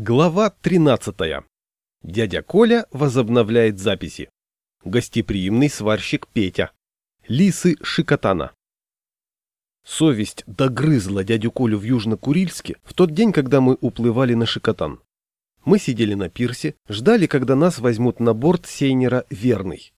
Глава 13. Дядя Коля возобновляет записи. Гостеприимный сварщик Петя. Лисы Шикотана. Совесть догрызла дядю Колю в Южно-Курильске в тот день, когда мы уплывали на Шикотан. Мы сидели на пирсе, ждали, когда нас возьмут на борт сейнера «Верный».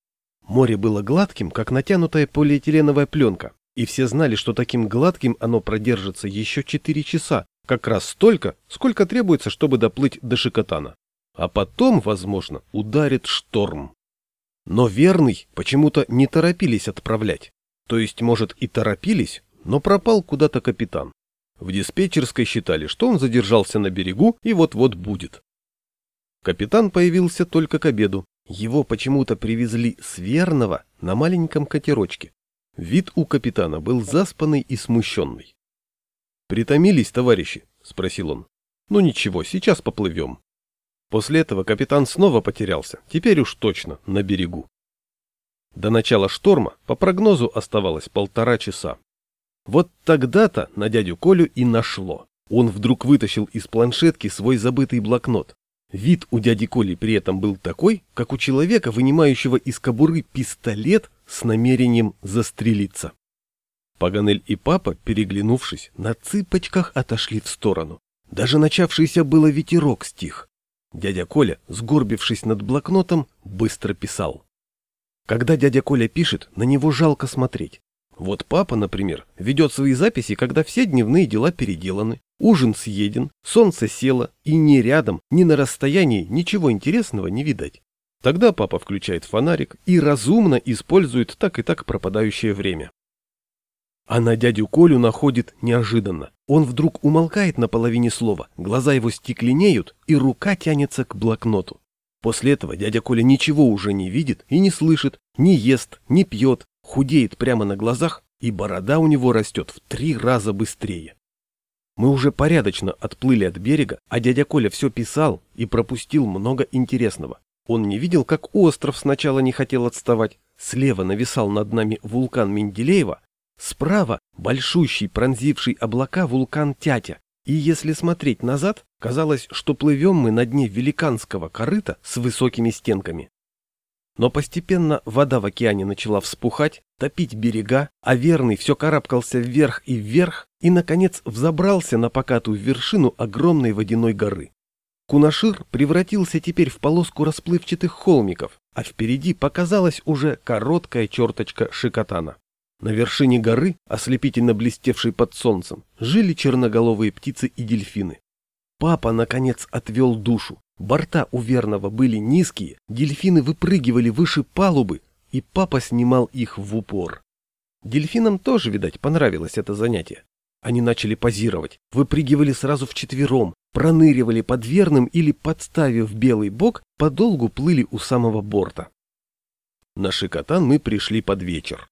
Море было гладким, как натянутая полиэтиленовая пленка, и все знали, что таким гладким оно продержится еще 4 часа, как раз столько, сколько требуется, чтобы доплыть до Шикотана. А потом, возможно, ударит шторм. Но верный почему-то не торопились отправлять. То есть, может, и торопились, но пропал куда-то капитан. В диспетчерской считали, что он задержался на берегу и вот-вот будет. Капитан появился только к обеду. Его почему-то привезли с Верного на маленьком катерочке. Вид у капитана был заспанный и смущенный. «Притомились, товарищи?» — спросил он. «Ну ничего, сейчас поплывем». После этого капитан снова потерялся, теперь уж точно, на берегу. До начала шторма, по прогнозу, оставалось полтора часа. Вот тогда-то на дядю Колю и нашло. Он вдруг вытащил из планшетки свой забытый блокнот. Вид у дяди Коли при этом был такой, как у человека, вынимающего из кобуры пистолет с намерением застрелиться. Паганель и папа, переглянувшись, на цыпочках отошли в сторону. Даже начавшийся было ветерок стих. Дядя Коля, сгорбившись над блокнотом, быстро писал. Когда дядя Коля пишет, на него жалко смотреть. Вот папа, например, ведет свои записи, когда все дневные дела переделаны, ужин съеден, солнце село, и ни рядом, ни на расстоянии ничего интересного не видать. Тогда папа включает фонарик и разумно использует так и так пропадающее время. А на дядю Колю находит неожиданно. Он вдруг умолкает на половине слова, глаза его стекленеют, и рука тянется к блокноту. После этого дядя Коля ничего уже не видит и не слышит, не ест, не пьет, худеет прямо на глазах, и борода у него растет в три раза быстрее. Мы уже порядочно отплыли от берега, а дядя Коля все писал и пропустил много интересного. Он не видел, как остров сначала не хотел отставать. Слева нависал над нами вулкан Менделеева, Справа большущий, пронзивший облака вулкан Тятя, и если смотреть назад, казалось, что плывем мы на дне великанского корыта с высокими стенками. Но постепенно вода в океане начала вспухать, топить берега, а верный все карабкался вверх и вверх и, наконец, взобрался на покатую вершину огромной водяной горы. Кунашир превратился теперь в полоску расплывчатых холмиков, а впереди показалась уже короткая черточка Шикотана. На вершине горы, ослепительно блестевшей под солнцем, жили черноголовые птицы и дельфины. Папа, наконец, отвел душу. Борта у верного были низкие, дельфины выпрыгивали выше палубы, и папа снимал их в упор. Дельфинам тоже, видать, понравилось это занятие. Они начали позировать, выпрыгивали сразу вчетвером, проныривали под верным или, подставив белый бок, подолгу плыли у самого борта. На Шикотан мы пришли под вечер.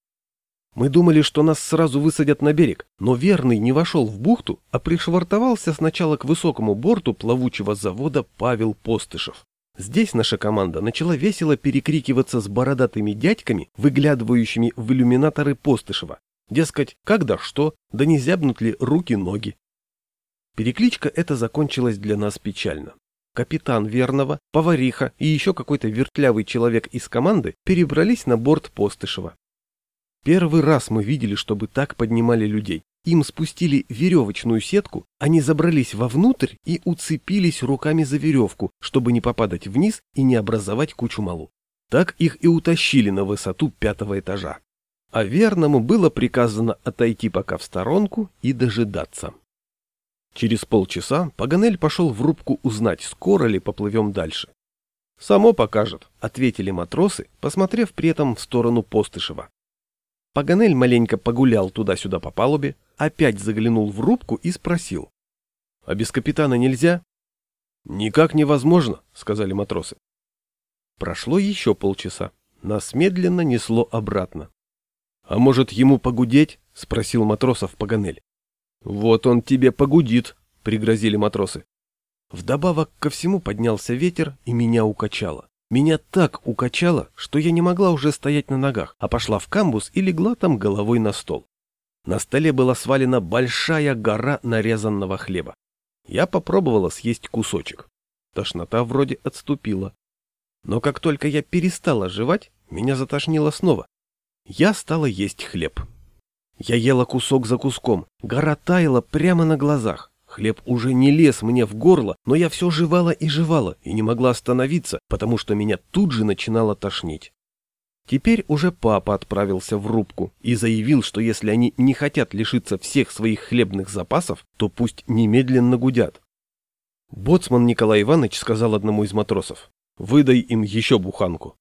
Мы думали, что нас сразу высадят на берег, но верный не вошел в бухту, а пришвартовался сначала к высокому борту плавучего завода Павел Постышев. Здесь наша команда начала весело перекрикиваться с бородатыми дядьками, выглядывающими в иллюминаторы Постышева. Дескать, когда что, да не зябнут ли руки-ноги. Перекличка эта закончилась для нас печально. Капитан Верного, повариха и еще какой-то вертлявый человек из команды перебрались на борт Постышева. Первый раз мы видели, чтобы так поднимали людей. Им спустили веревочную сетку, они забрались вовнутрь и уцепились руками за веревку, чтобы не попадать вниз и не образовать кучу малу. Так их и утащили на высоту пятого этажа. А верному было приказано отойти пока в сторонку и дожидаться. Через полчаса Паганель пошел в рубку узнать, скоро ли поплывем дальше. «Само покажет», — ответили матросы, посмотрев при этом в сторону Постышева. Паганель маленько погулял туда-сюда по палубе, опять заглянул в рубку и спросил. — А без капитана нельзя? — Никак невозможно, — сказали матросы. Прошло еще полчаса. Нас медленно несло обратно. — А может, ему погудеть? — спросил матросов Паганель. — Вот он тебе погудит, — пригрозили матросы. Вдобавок ко всему поднялся ветер и меня укачало. Меня так укачало, что я не могла уже стоять на ногах, а пошла в камбус и легла там головой на стол. На столе была свалена большая гора нарезанного хлеба. Я попробовала съесть кусочек. тошнота вроде отступила. Но как только я перестала жевать, меня затошнило снова. Я стала есть хлеб. Я ела кусок за куском, гора таяла прямо на глазах. Хлеб уже не лез мне в горло, но я все жевала и жевала, и не могла остановиться, потому что меня тут же начинало тошнить. Теперь уже папа отправился в рубку и заявил, что если они не хотят лишиться всех своих хлебных запасов, то пусть немедленно гудят. Боцман Николай Иванович сказал одному из матросов, «Выдай им еще буханку».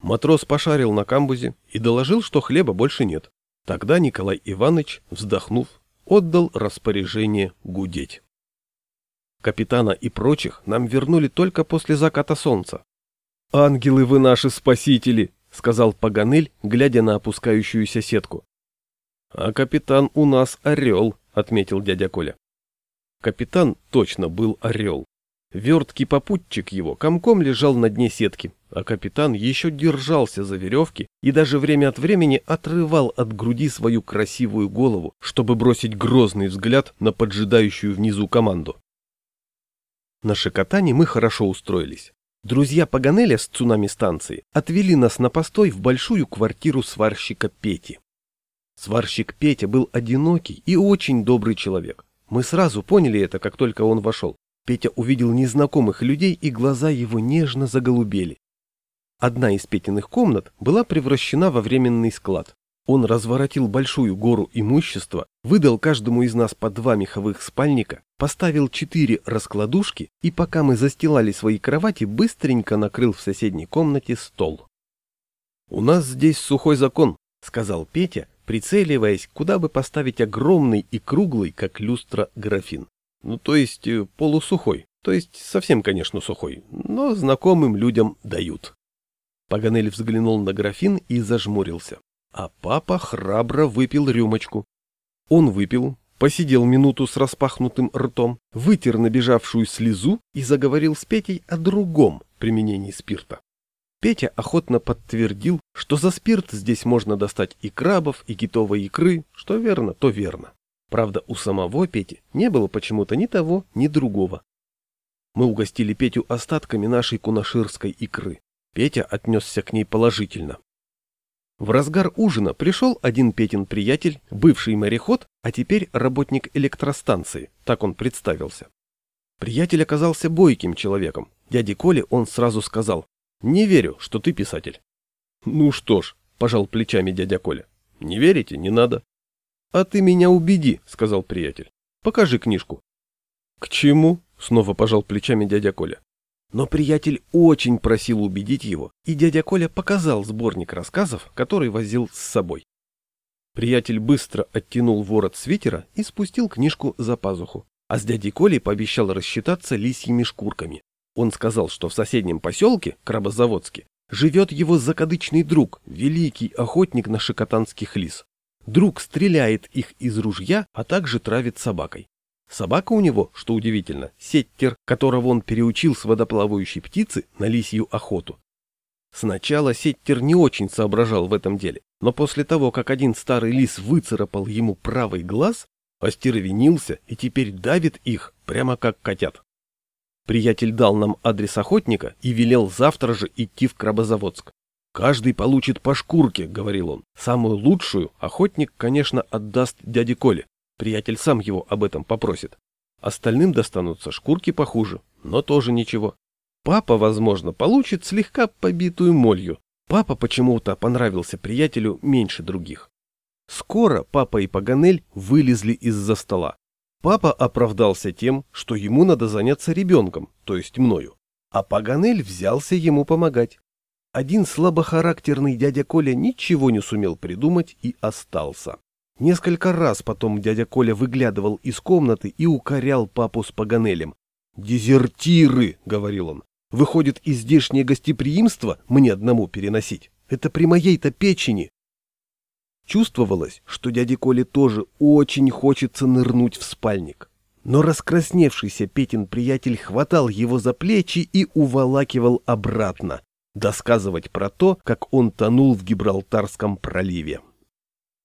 Матрос пошарил на камбузе и доложил, что хлеба больше нет. Тогда Николай Иванович, вздохнув, отдал распоряжение гудеть. Капитана и прочих нам вернули только после заката солнца. «Ангелы вы наши спасители!» — сказал Паганель, глядя на опускающуюся сетку. «А капитан у нас орел», — отметил дядя Коля. Капитан точно был орел. Верткий попутчик его комком лежал на дне сетки, а капитан еще держался за веревки и даже время от времени отрывал от груди свою красивую голову, чтобы бросить грозный взгляд на поджидающую внизу команду. На Шикотане мы хорошо устроились. Друзья Паганеля с цунами-станции отвели нас на постой в большую квартиру сварщика Пети. Сварщик Петя был одинокий и очень добрый человек. Мы сразу поняли это, как только он вошел. Петя увидел незнакомых людей, и глаза его нежно заголубели. Одна из Петиных комнат была превращена во временный склад. Он разворотил большую гору имущества, выдал каждому из нас по два меховых спальника, поставил четыре раскладушки и пока мы застилали свои кровати, быстренько накрыл в соседней комнате стол. «У нас здесь сухой закон», — сказал Петя, прицеливаясь, куда бы поставить огромный и круглый, как люстра, графин. Ну, то есть э, полусухой, то есть совсем, конечно, сухой, но знакомым людям дают. Паганель взглянул на графин и зажмурился. А папа храбро выпил рюмочку. Он выпил, посидел минуту с распахнутым ртом, вытер набежавшую слезу и заговорил с Петей о другом применении спирта. Петя охотно подтвердил, что за спирт здесь можно достать и крабов, и китовой икры, что верно, то верно. Правда, у самого Пети не было почему-то ни того, ни другого. Мы угостили Петю остатками нашей кунаширской икры. Петя отнесся к ней положительно. В разгар ужина пришел один Петин приятель, бывший мореход, а теперь работник электростанции, так он представился. Приятель оказался бойким человеком. Дяде Коле он сразу сказал, «Не верю, что ты писатель». «Ну что ж», – пожал плечами дядя Коля, – «не верите, не надо». «А ты меня убеди», — сказал приятель. «Покажи книжку». «К чему?» — снова пожал плечами дядя Коля. Но приятель очень просил убедить его, и дядя Коля показал сборник рассказов, который возил с собой. Приятель быстро оттянул ворот свитера и спустил книжку за пазуху, а с дядей Колей пообещал рассчитаться лисьими шкурками. Он сказал, что в соседнем поселке, Крабозаводске, живет его закадычный друг, великий охотник на шикотанских лис. Друг стреляет их из ружья, а также травит собакой. Собака у него, что удивительно, сеттер, которого он переучил с водоплавающей птицы на лисью охоту. Сначала сеттер не очень соображал в этом деле, но после того, как один старый лис выцарапал ему правый глаз, остервенился и теперь давит их, прямо как котят. Приятель дал нам адрес охотника и велел завтра же идти в Крабозаводск. «Каждый получит по шкурке», — говорил он. «Самую лучшую охотник, конечно, отдаст дяде Коле. Приятель сам его об этом попросит. Остальным достанутся шкурки похуже, но тоже ничего. Папа, возможно, получит слегка побитую молью. Папа почему-то понравился приятелю меньше других. Скоро папа и Паганель вылезли из-за стола. Папа оправдался тем, что ему надо заняться ребенком, то есть мною. А Паганель взялся ему помогать. Один слабохарактерный дядя Коля ничего не сумел придумать и остался. Несколько раз потом дядя Коля выглядывал из комнаты и укорял папу с Паганелем. «Дезертиры!» — говорил он. «Выходит, и здешнее гостеприимство мне одному переносить. Это при моей-то печени!» Чувствовалось, что дяде Коле тоже очень хочется нырнуть в спальник. Но раскрасневшийся Петин приятель хватал его за плечи и уволакивал обратно, досказывать про то, как он тонул в Гибралтарском проливе.